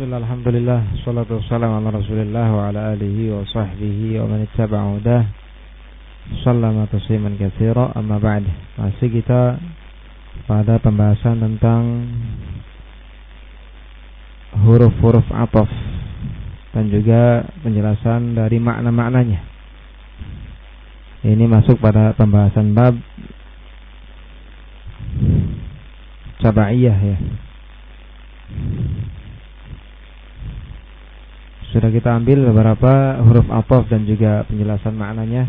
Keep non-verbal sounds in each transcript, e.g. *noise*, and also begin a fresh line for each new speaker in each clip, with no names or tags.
Bismillah, Alhamdulillah, salatu wassalamu ala rasulillah wa ala alihi wa sahbihi wa man ittaba'a hudah Sallama tasliman katsira amma ba'd Masih kita pada pembahasan tentang huruf-huruf atof dan juga penjelasan dari makna-maknanya. Ini masuk pada pembahasan bab cabaiyah ya. Sudah kita ambil beberapa huruf atof dan juga penjelasan maknanya.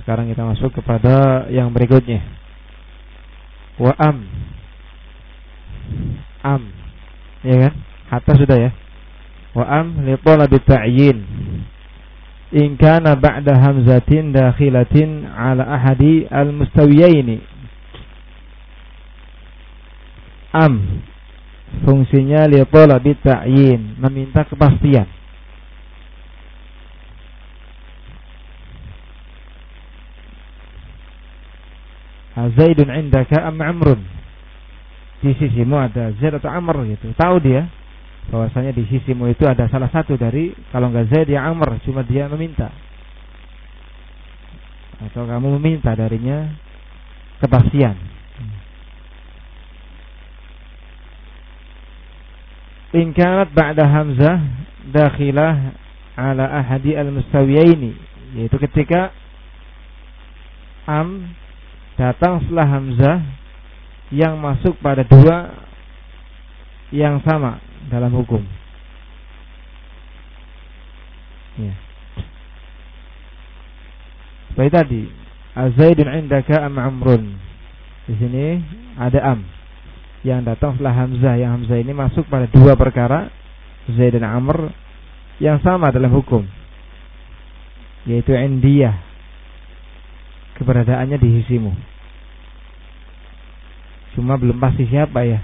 Sekarang kita masuk kepada yang berikutnya. Wa am. Am. Ya kan? Hatta sudah ya. Wa am li talabi ta'yin. In kana ba'da hamzatin dakhilatin ala ahadi al-mustawiyaini. Am fungsinya li talabi ta'yin, meminta kepastian. Zaidun indaka am Amrun? Di sisimu ada Zaid atau Amr gitu. Tahu dia? Bahwasanya di sisimu itu ada salah satu dari kalau nggak Zaid ya Amr. Cuma dia meminta. Atau kamu meminta darinya kepastian. In kanat ba'da hamzah dakhilah ala ahadi al-mustawiyaini. Yaitu ketika am datang setelah hamzah yang masuk pada dua yang sama dalam hukum. Ya. Seperti tadi, Azaidun indaka am amrun. Di sini ada am yang datang setelah hamzah. Yang hamzah ini masuk pada dua perkara, Zaid dan Amr yang sama dalam hukum. Yaitu indiyah keberadaannya di sisimu. Cuma belum pasti siapa ya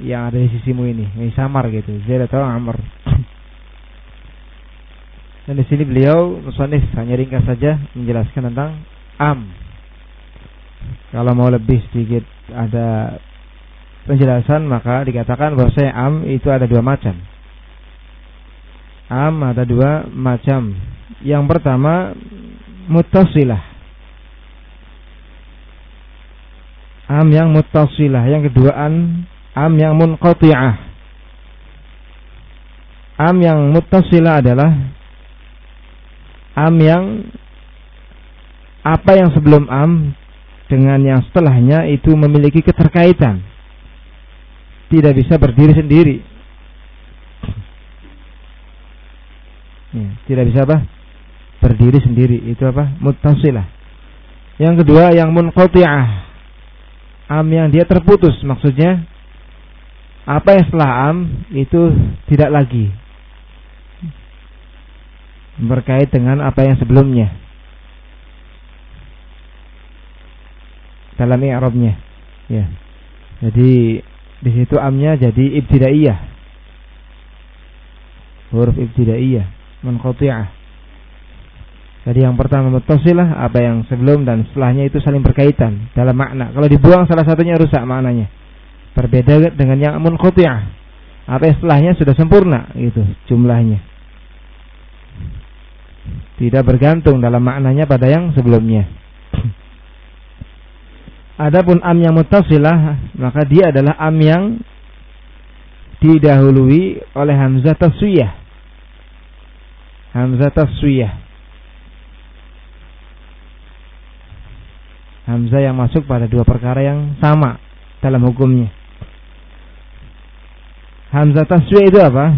yang ada di sisimu ini. Ini samar gitu. Zaid atau Amr. *clears throat* Dan di sini beliau musonif hanya ringkas saja menjelaskan tentang am. Kalau mau lebih sedikit ada penjelasan maka dikatakan bahwa am itu ada dua macam. Am ada dua macam. Yang pertama mutasilah am yang muttasilah, yang kedua an am yang munqati'ah. Am yang muttasilah adalah am yang apa yang sebelum am dengan yang setelahnya itu memiliki keterkaitan. Tidak bisa berdiri sendiri. Ya, tidak bisa apa? Berdiri sendiri. Itu apa? Muttasilah. Yang kedua yang munqati'ah am yang dia terputus maksudnya apa yang setelah am itu tidak lagi berkait dengan apa yang sebelumnya. Dalam i'rabnya ya. Jadi di situ amnya jadi ibtidaiyah. Huruf ibtidaiyah. Munqati'ah jadi yang pertama mutasilah apa yang sebelum dan setelahnya itu saling berkaitan dalam makna. Kalau dibuang salah satunya rusak maknanya. Berbeda dengan yang munqati'ah. Apa yang setelahnya sudah sempurna itu jumlahnya. Tidak bergantung dalam maknanya pada yang sebelumnya. *clears throat* Adapun am yang mutasilah maka dia adalah am yang didahului oleh hamzah taswiyah. Hamzah taswiyah Hamzah yang masuk pada dua perkara yang sama dalam hukumnya. Hamzah taswiyah itu apa?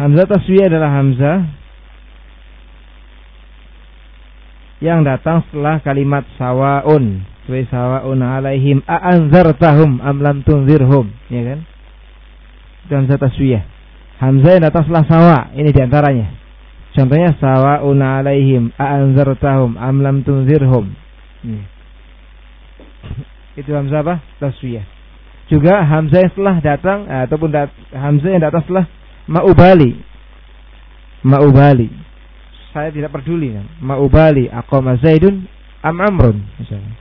Hamzah taswiyah adalah hamzah yang datang setelah kalimat sawaun. Wa sawaun alaihim a'anzartahum am lam tunzirhum, ya kan? Itu hamzah taswiyah. Hamzah yang datang setelah sawa, ini di antaranya. Contohnya sawa'un alaihim a'anzartahum am lam tunzirhum. Hmm. Itu hamzah apa? Taswiyah. Juga hamzah yang setelah datang ataupun dat, hamzah yang datang setelah ma'ubali. Ma'ubali. Saya tidak peduli kan. Ma'ubali aqama Zaidun am Amrun misalnya.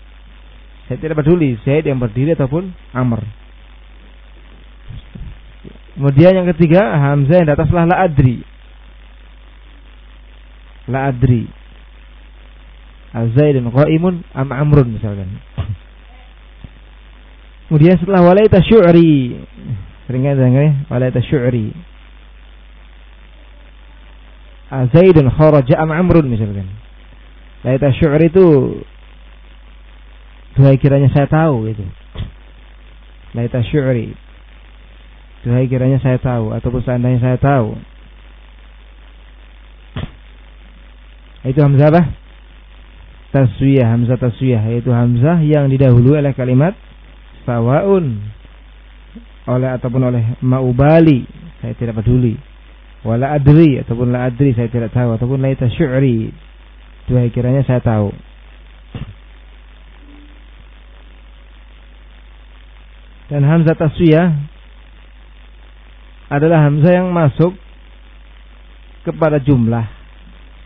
Saya tidak peduli Zaid yang berdiri ataupun Amr. Kemudian yang ketiga hamzah yang di ataslah la adri. La adri. Azaidun qaimun am amrun misalkan. Kemudian setelah walaita syu'ri. Sering kan dengar ya? Walaita syu'ri. Azaidun kharaja am amrun misalkan. Walaita syu'ri itu Duhai kiranya saya tahu itu. Laita syu'ri. Duhai kiranya saya tahu ataupun seandainya saya tahu. Itu hamzah apa? Taswiyah, hamzah taswiyah. Yaitu hamzah yang didahului oleh kalimat sawaun. Oleh ataupun oleh maubali. Saya tidak peduli. Wala adri ataupun la adri saya tidak tahu. Ataupun laita syu'ri. Duhai kiranya saya tahu. Dan hamzah taswiyah adalah hamzah yang masuk kepada jumlah.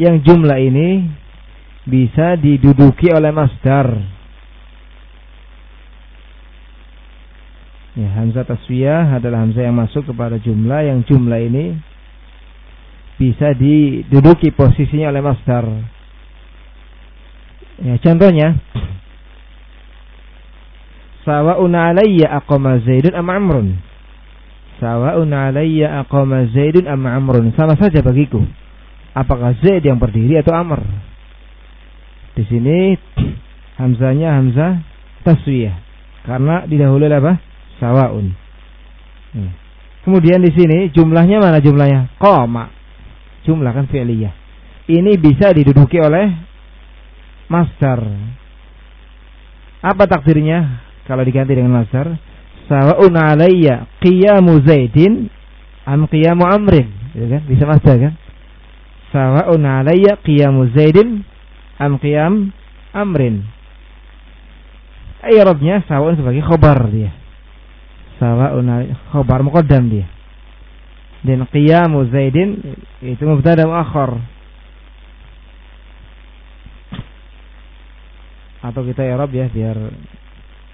Yang jumlah ini bisa diduduki oleh masdar. Ya, hamzah taswiyah adalah hamzah yang masuk kepada jumlah yang jumlah ini bisa diduduki posisinya oleh masdar. Ya, contohnya Sawa'un alayya aqama Zaidun am Amrun. Sawa'un alayya aqama Zaidun am Amrun. Sama saja bagiku. Apakah Zaid yang berdiri atau Amr? Di sini hamzanya hamzah taswiyah. Karena didahului apa? Sawa'un. Hmm. Kemudian di sini jumlahnya mana jumlahnya? Qama. Jumlah kan fi'liyah. Ini bisa diduduki oleh master. Apa takdirnya? kalau diganti dengan masdar sawa'un alayya qiyamu zaidin am qiyamu amrin gitu kan bisa masdar kan sawa'un alayya qiyamu zaidin am qiyam amrin. I'rabnya sawa'un sebagai khobar dia. Sawa'un khobar muqaddam dia. Dan qiyamu zaidin itu mubtada muakhar atau kita i'rab ya biar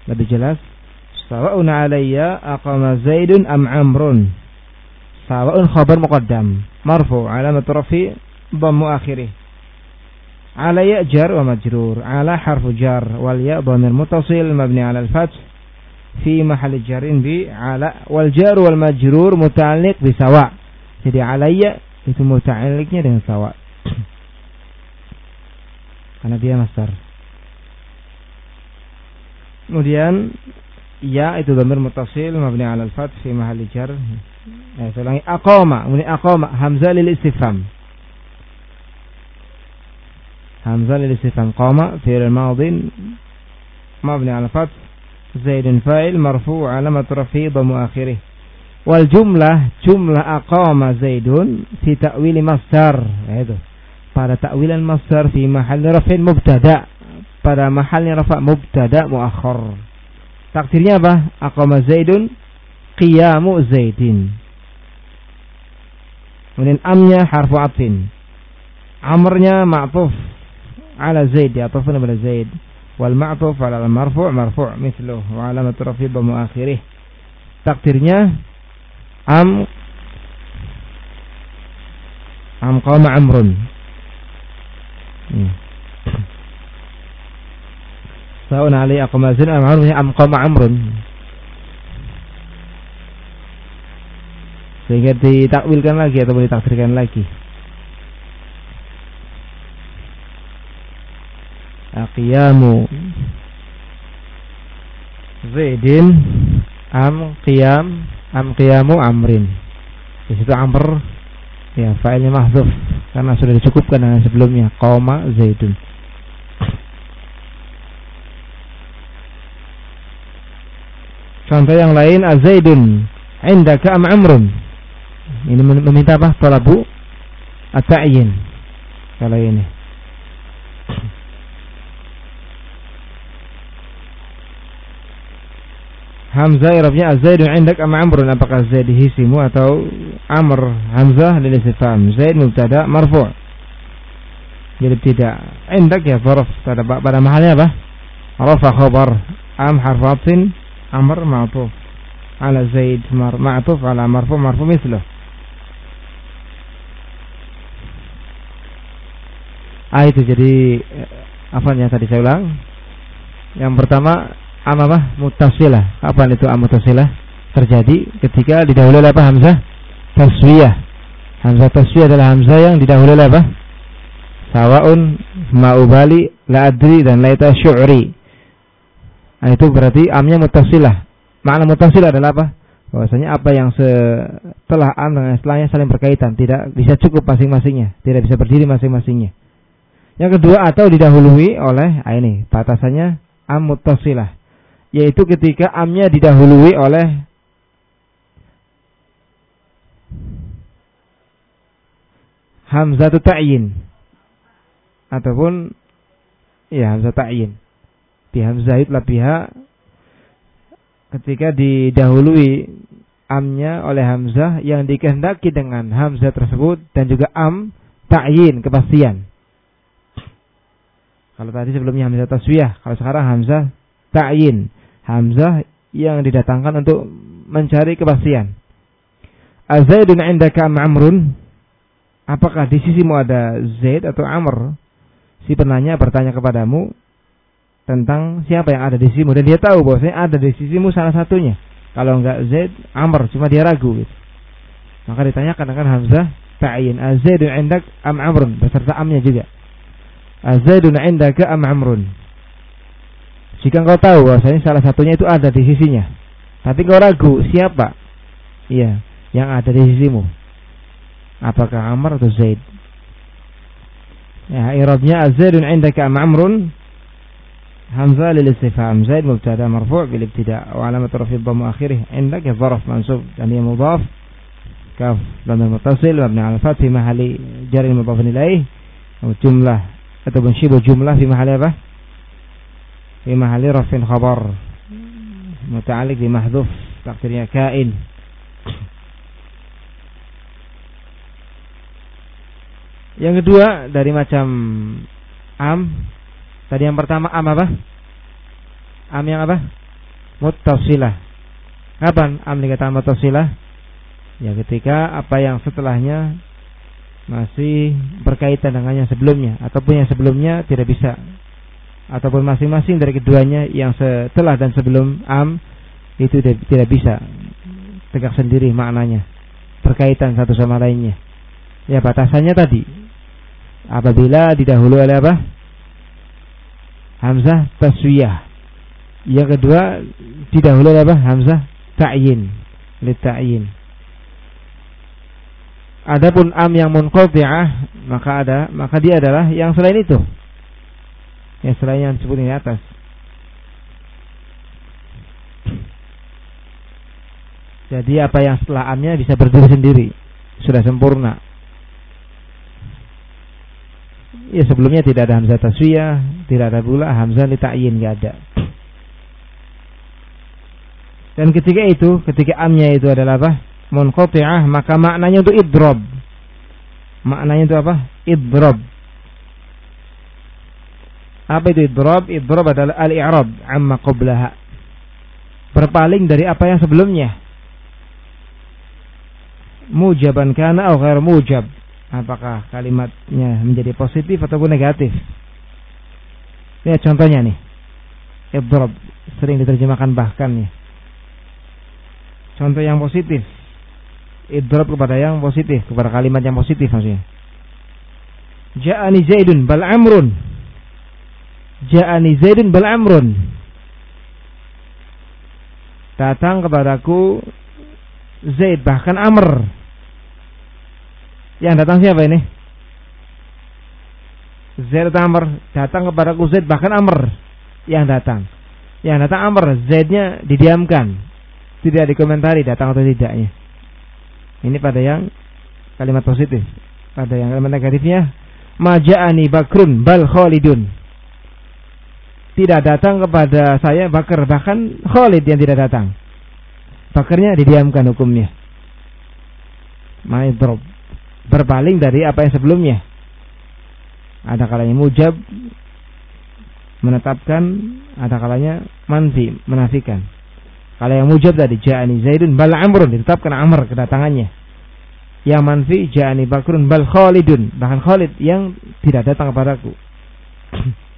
lebih jelas. Sawa'un alayya aqama zaidun am amrun. Sawa'un khabar muqaddam. Marfu alamat rafi dhammu akhirih alayya jar wa majrur ala harfu jar wal ya dhamir mutasil mabni ala al-fath fi mahal jarin bi ala wal jar wal majrur muta'alliq bi sawa jadi alayya itu muta'alliqnya dengan sawa *clears throat* karena dia masdar Kemudian ya itu dhamir mutasil mabni 'ala al-fath fi mahalli jar. Ya, saya ulangi. aqama, kemudian aqama hamzah lil istifham. Lil istifham qama fi'il madin mabni 'ala al-fath zaidun fa'il marfu' 'alamat rafi' dhammu akhirih. Wal jumlah aqama zaidun fi ta'wil masdar. Itu. Pada ta'wilan masdar fi mahalli raf'in mubtada' pada mahalnya rafa mubtada muakhar. Takdirnya apa? Aqama Zaidun qiyamu Zaidin. Kemudian amnya harfu atfin. Amrnya ma'tuf ala Zaid ya atafun pada Zaid. Wal ma'tuf ala al marfu' marfu' mithlu wa alamat rafi ba muakhirih. Takdirnya am am qama amrun. Hmm. Sa'un alai aqmazin amrun am qama amrun. Sehingga ditakwilkan lagi atau ditakdirkan lagi. Aqiyamu Zaidin am qiyam am qiyamu amrin. Di situ amr ya failnya mahdzuf karena sudah dicukupkan dengan sebelumnya qoma zaidun. Contoh yang lain azaidun indaka am amrun. Ini meminta apa? Talabu at-ta'yin. Kalau ini. Hamzah Irabnya Azaidun indak am amrun? Apakah Zaid hisimu atau Amr Hamzah lil istifham Zaid mubtada marfu' Jadi tidak Indak ya Faraf pada, pada mahalnya apa? Rafa khabar. Am harfatsin Amr ma'tuf. Ala Zaid ma'tuf ala marfu marfu misluh. Ah itu jadi eh, apa yang tadi saya ulang? Yang pertama amamah mutasilah. Kapan itu amutasilah terjadi? Ketika didahului oleh apa hamzah taswiyah. Hamzah taswiyah adalah hamzah yang didahului oleh apa? Sawaun, ma'ubali, la adri dan laita syu'ri. Nah, itu berarti amnya mutasilah. Makna mutasilah adalah apa? Bahwasanya apa yang setelah am dengan setelahnya saling berkaitan, tidak bisa cukup masing-masingnya, tidak bisa berdiri masing-masingnya. Yang kedua atau didahului oleh ah ini batasannya am muttasilah yaitu ketika amnya didahului oleh hamzatu ta'yin. Ataupun ya hamzah ta'yin. Di hamzah pihak ketika didahului amnya oleh hamzah yang dikehendaki dengan hamzah tersebut dan juga am ta'yin kepastian. Kalau tadi sebelumnya Hamzah taswiyah, kalau sekarang Hamzah ta'yin. Hamzah yang didatangkan untuk mencari kepastian. Azaidun indaka Amrun? Apakah di sisimu ada Zaid atau Amr? Si penanya bertanya kepadamu tentang siapa yang ada di sisimu dan dia tahu bahwasanya ada di sisimu salah satunya. Kalau enggak Zaid, Amr, cuma dia ragu gitu. Maka ditanyakan dengan Hamzah ta'yin. Azaidun indak am Amrun beserta amnya juga. Azaidun indaka am amrun. Jika engkau tahu bahwasanya salah satunya itu ada di sisinya, tapi engkau ragu siapa? Iya, yang ada di sisimu. Apakah Amr atau Zaid? Ya, irabnya Azaidun indaka am amrun. Hamzah lil istifham Zaid mubtada marfu' bil ibtida' wa alamat rafi' dhamma akhirih indaka dharf mansub dan dia mudhaf kaf lam muttasil mabni al fath fi mahalli jar mudhaf ilaih jumlah atau syibu jumlah di mahali apa? Di mahali rafin khabar. Muta'alik di mahdhuf. Takdirnya kain yang kedua dari macam am. Tadi yang pertama am apa? Am yang apa? Muttasilah. Kapan am dikatakan muttasilah? Ya ketika apa yang setelahnya masih berkaitan dengan yang sebelumnya. Ataupun yang sebelumnya tidak bisa ataupun masing-masing dari keduanya yang setelah dan sebelum am itu tidak bisa tegak sendiri maknanya berkaitan satu sama lainnya. Ya batasannya tadi apabila didahului oleh apa? Hamzah taswiyah. Yang kedua didahului oleh apa? Hamzah ta'yin li ta'yin. Adapun am yang munqati'ah maka ada maka dia adalah yang selain itu. Yang selain yang disebut di atas. Jadi apa yang setelah amnya bisa berdiri sendiri, sudah sempurna. Ya sebelumnya tidak ada hamzah taswiyah, tidak ada pula hamzah li ta'yin enggak ada. Dan ketika itu, ketika amnya itu adalah apa? munqati'ah maka maknanya itu idrob. Maknanya itu apa? Idrob. Apa itu idrob? Idrob adalah al-i'rab amma qablaha. Berpaling dari apa yang sebelumnya. Mujaban kana atau ghair mujab. Apakah kalimatnya menjadi positif ataupun negatif? Lihat contohnya nih. Idrob sering diterjemahkan bahkan ya. Contoh yang positif idrob kepada yang positif, kepada kalimat yang positif maksudnya. Ja'ani Zaidun bal amrun. Ja'ani Zaidun bal amrun. Datang kepadaku Zaid bahkan Amr. Yang datang siapa ini? Zaid atau Amr datang kepadaku Zaid bahkan Amr yang datang. Yang datang Amr, Zaidnya didiamkan. Tidak dikomentari datang atau tidaknya. Ini pada yang kalimat positif. Pada yang kalimat negatifnya, maja'ani bakrun bal khalidun. Tidak datang kepada saya bakar, bahkan Khalid yang tidak datang. Bakarnya didiamkan hukumnya. Maidrob. Berpaling dari apa yang sebelumnya. Ada kalanya mujab menetapkan, ada kalanya manfi, menafikan. Kalau yang mujab tadi ja'ani Zaidun bal Amrun ditetapkan Amr kedatangannya. Yang manfi ja'ani Bakrun bal Khalidun bahkan Khalid yang tidak datang kepadaku. *clears throat*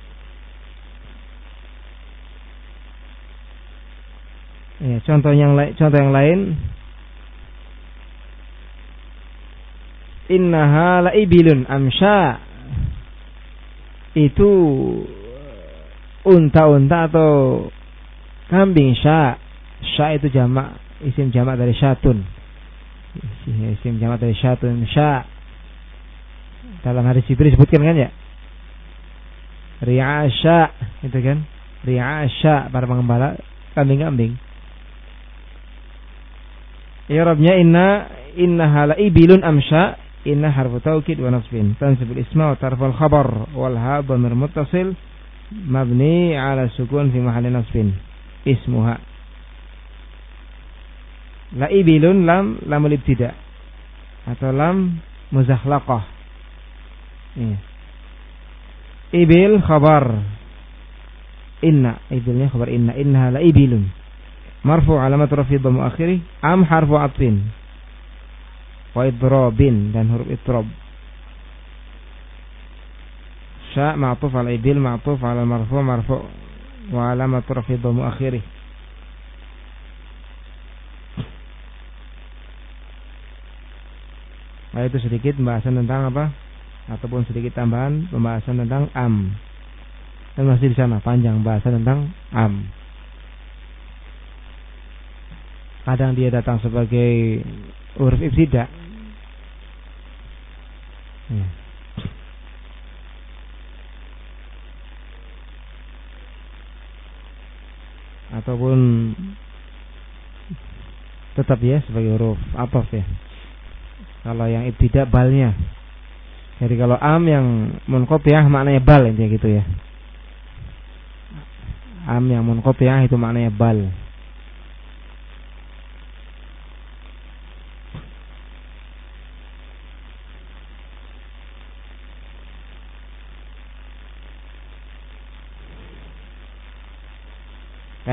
ya, contoh yang lain contoh yang lain innaha laibilun amsha itu unta-unta atau kambing sya Sya itu jamak isim jamak dari syatun. Isim jamak dari syatun sya. Dalam hadis itu disebutkan kan ya? Ri'asya itu kan? Ri'asya para pengembala kambing-kambing. Ya Rabbnya inna inna hala ibilun amsya inna harfu taukid wa nasbin. Tansibul isma wa tarfal khabar wal ha dhamir muttasil mabni ala sukun fi mahalli nasbin. Ismuha. La ibilun lam lamul ibtida atau lam muzakhlaqah. Iya. Ibil khabar. Inna ibilnya khabar inna. Innaha la ibilun marfu alamat rafi dhamma akhiri am harfu atfin wa idrabin dan huruf idrab sya ma'tuf al ibil ma'tuf ala marfu marfu wa alamat rafi dhamma akhiri Nah, itu sedikit pembahasan tentang apa? Ataupun sedikit tambahan pembahasan tentang am. Dan masih di sana panjang pembahasan tentang am. Kadang dia datang sebagai huruf ibtida. Ya. Ataupun tetap ya sebagai huruf apa ya kalau yang tidak balnya. Jadi kalau am yang munqopiah maknanya bal intinya gitu ya. Am yang munqopiah itu maknanya bal.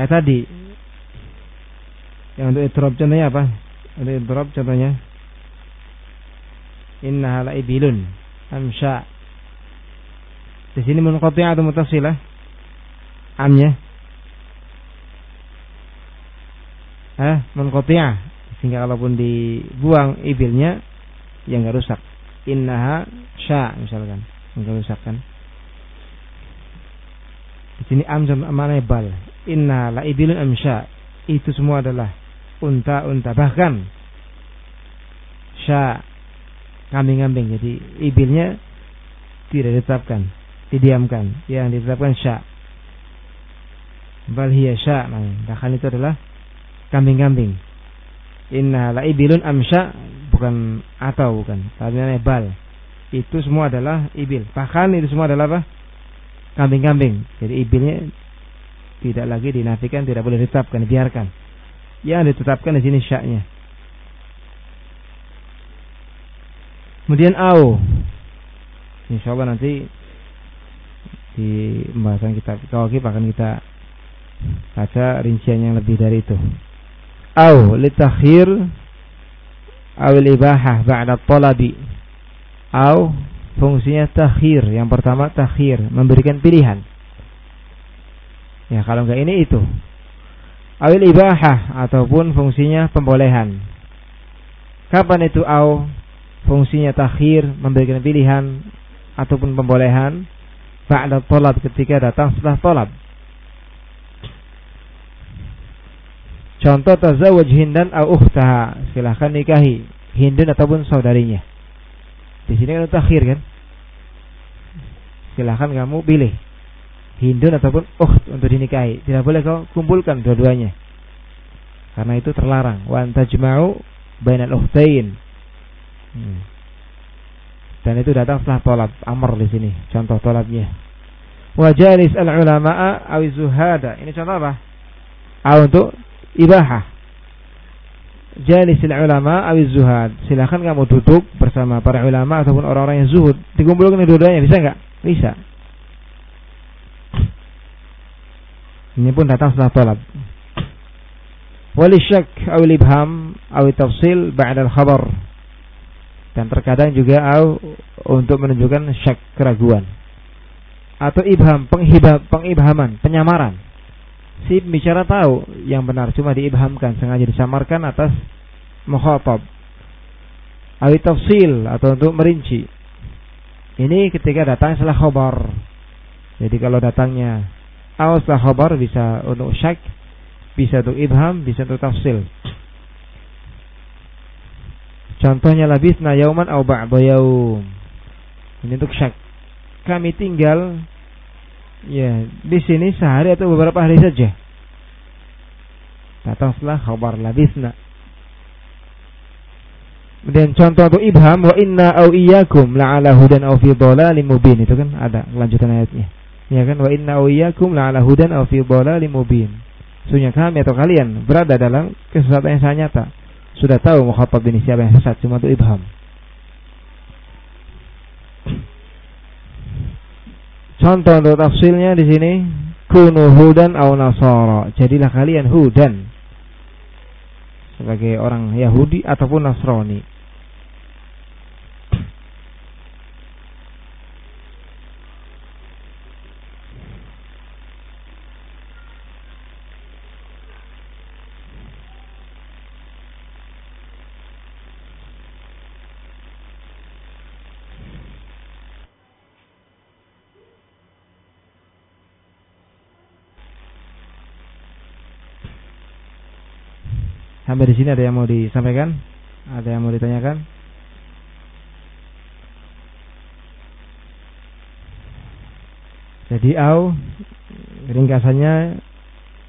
Kayak tadi. Yang untuk itrop contohnya apa? Untuk itrop contohnya. Innaha la ibilun amsha. Di sini munqati'ah atau mutasilah. Amnya. Hah, munqati'ah. Sehingga kalaupun dibuang ibilnya ya enggak rusak. Innaha sya misalkan. Enggak rusak kan? Di sini am mana bal inna la ibilun amsha itu semua adalah unta-unta bahkan sya kambing-kambing. Jadi ibilnya tidak ditetapkan, didiamkan. Yang ditetapkan sya. Bal hiya sya. Bahkan itu adalah kambing-kambing. Inna la ibilun amsya bukan atau bukan. Tapi namanya bal. Itu semua adalah ibil. Bahkan itu semua adalah apa? Kambing-kambing. Jadi ibilnya tidak lagi dinafikan, tidak boleh ditetapkan, biarkan. Yang ditetapkan di sini syaknya. Kemudian au. Insya Allah nanti di pembahasan kita kawakib akan kita baca rincian yang lebih dari itu. Au litakhir awil ibahah ba'da talabi. Au fungsinya takhir. Yang pertama takhir, memberikan pilihan. Ya kalau enggak ini itu. Awil ibahah ataupun fungsinya pembolehan. Kapan itu au? fungsinya takhir memberikan pilihan ataupun pembolehan ba'da tolab ketika datang setelah tolab contoh tazawwaj hindan au ukhtaha silahkan nikahi hindun ataupun saudarinya di sini kan takhir kan silahkan kamu pilih hindun ataupun ukht untuk dinikahi tidak boleh kau kumpulkan dua-duanya karena itu terlarang wa antajma'u bainal ukhtain Hmm. Dan itu datang setelah tolab amr di sini. Contoh tolabnya. Wajalis al ulama'a awi zuhada. Ini contoh apa? A untuk ibahah. Jalis al ulama awi zuhad. Silakan kamu duduk bersama para ulama ataupun orang-orang yang zuhud. Dikumpulkan dua-duanya bisa nggak? Bisa. Ini pun datang setelah tolab. Walisyak aw ibham aw tafsil ba'da al-khabar. Dan terkadang juga au untuk menunjukkan syak keraguan. Atau ibham, penghibam, pengibhaman, penyamaran. Si bicara tahu yang benar cuma diibhamkan sengaja disamarkan atas mukhatab. Awi tafsil atau untuk merinci. Ini ketika datang setelah khabar. Jadi kalau datangnya aw setelah khabar bisa untuk syak bisa untuk ibham, bisa untuk tafsil. Contohnya labisna yauman au ba'da yaum. Ini untuk syak. Kami tinggal ya di sini sehari atau beberapa hari saja. Datang setelah khabar labisna. Kemudian contoh untuk ibham wa inna au iyyakum la'ala hudan au fi dhalalim mubin itu kan ada kelanjutan ayatnya. Ya kan wa inna au iyyakum la'ala hudan au fi dhalalim mubin. Sesungguhnya kami atau kalian berada dalam kesesatan yang sangat nyata. Sudah tahu mukhatab ini siapa yang sesat cuma untuk ibham. Contoh untuk tafsirnya di sini kunu hudan au nasara. Jadilah kalian hudan sebagai orang Yahudi ataupun Nasrani. Sampai di sini ada yang mau disampaikan? Ada yang mau ditanyakan? Jadi au ringkasannya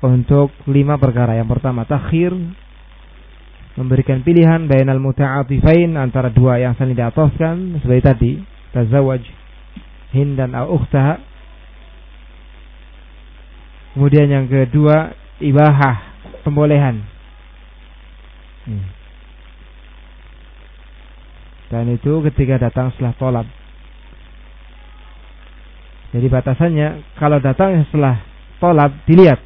untuk lima perkara. Yang pertama takhir memberikan pilihan bainal muta'atifain antara dua yang saling diatofkan seperti tadi tazawaj hind dan au ukhtaha. Kemudian yang kedua ibahah pembolehan Hmm. Dan itu ketika datang setelah tolab. Jadi batasannya kalau datang setelah tolab dilihat.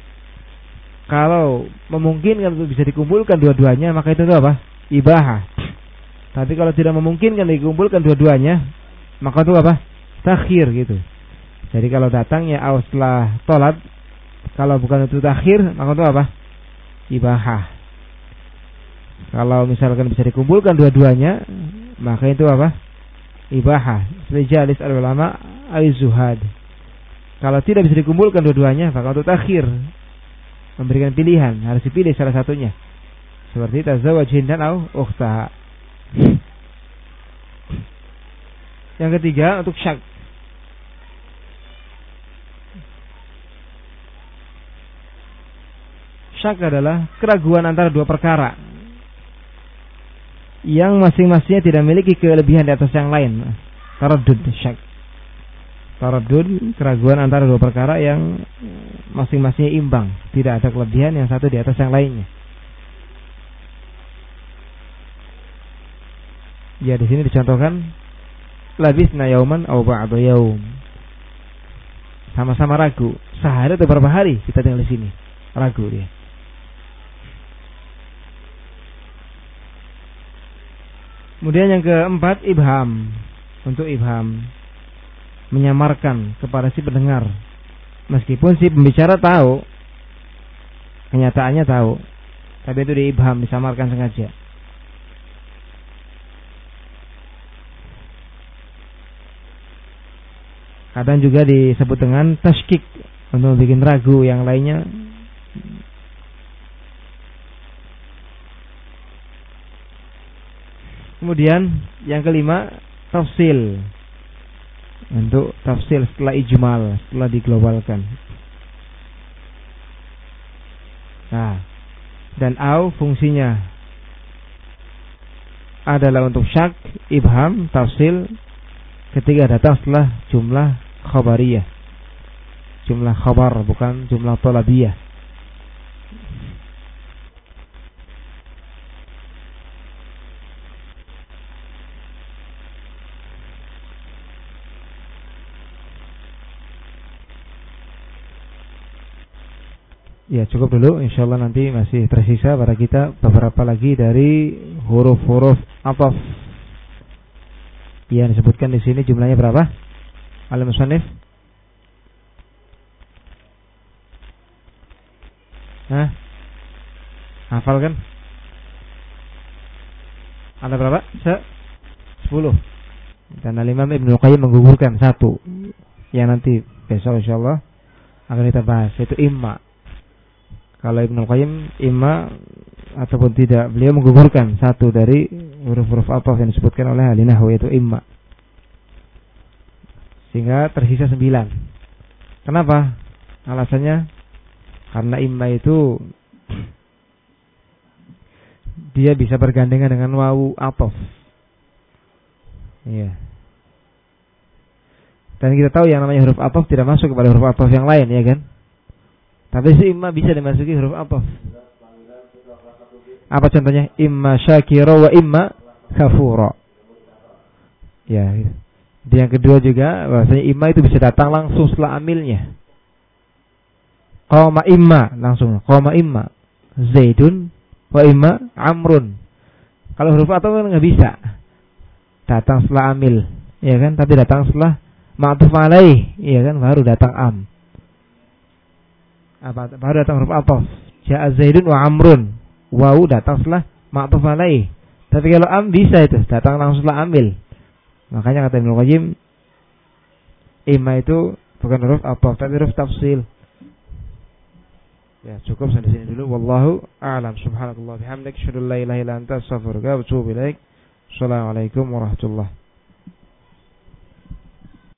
Kalau memungkinkan untuk bisa dikumpulkan dua-duanya maka itu apa? Ibahah. Tapi kalau tidak memungkinkan dikumpulkan dua-duanya maka itu apa? Takhir gitu. Jadi kalau datangnya setelah tolab kalau bukan itu takhir maka itu apa? Ibahah. Kalau misalkan bisa dikumpulkan dua-duanya, maka itu apa? Ibahah. Seperti jalis al-ulama al-zuhad. Kalau tidak bisa dikumpulkan dua-duanya, maka untuk takhir memberikan pilihan, harus dipilih salah satunya. Seperti tazawaj hindan au ukhtaha. Yang ketiga untuk syak. Syak adalah keraguan antara dua perkara yang masing-masingnya tidak memiliki kelebihan di atas yang lain. Taradud syak. Taradud keraguan antara dua perkara yang masing-masingnya imbang, tidak ada kelebihan yang satu di atas yang lainnya. Ya di sini dicontohkan labisna yauman au ba'da yaum. Sama-sama ragu, sehari atau beberapa hari kita tinggal di sini. Ragu dia. Kemudian yang keempat ibham. Untuk ibham menyamarkan kepada si pendengar. Meskipun si pembicara tahu kenyataannya tahu, tapi itu diibham, disamarkan sengaja. Kadang juga disebut dengan tashkik untuk bikin ragu yang lainnya Kemudian yang kelima tafsil. Untuk tafsil setelah ijmal, setelah diglobalkan. Nah, dan au fungsinya adalah untuk syak, ibham, tafsil ketika datang setelah jumlah khabariyah. Jumlah khabar bukan jumlah tolabiyah. Ya cukup dulu Insya Allah nanti masih tersisa pada kita Beberapa lagi dari huruf-huruf Ataf Yang disebutkan di sini jumlahnya berapa? Al-Musanif Hah? Hafal kan? Ada berapa? Se sepuluh. Dan Al-Imam Ibnu Qayyim menggugurkan satu yang nanti besok insya Allah akan kita bahas yaitu imma. Kalau Ibnu Qayyim imma ataupun tidak beliau menggugurkan satu dari huruf-huruf apa yang disebutkan oleh ahli nahwu yaitu imma. Sehingga tersisa sembilan. Kenapa? Alasannya karena imma itu dia bisa bergandengan dengan wawu atof. Iya. Dan kita tahu yang namanya huruf atof tidak masuk kepada huruf atof yang lain, ya kan? Tapi si imma bisa dimasuki huruf atof. Apa contohnya? Imma syakira wa imma kafura. Ya. Yang kedua juga bahasanya imma itu bisa datang langsung setelah amilnya. Qama imma langsung. Qama imma. Zaidun wa imma amrun. Kalau huruf atau kan nggak bisa. Datang setelah amil, ya kan? Tapi datang setelah ma'tuf alaih, ya kan? Baru datang am. Apa? Baru datang huruf atau. Ja'a Zaidun wa amrun. Wau datang setelah ma'tuf alaih. Tapi kalau am bisa itu, datang langsung setelah amil. Makanya kata Ibnu Qayyim, imma itu bukan huruf apa, tapi huruf tafsil. Ya, cukup sampai sini dulu. Wallahu a'lam. Subhanakallah bihamdik, la ilaha illa anta astaghfiruka wa atubu ilaik. Assalamualaikum warahmatullahi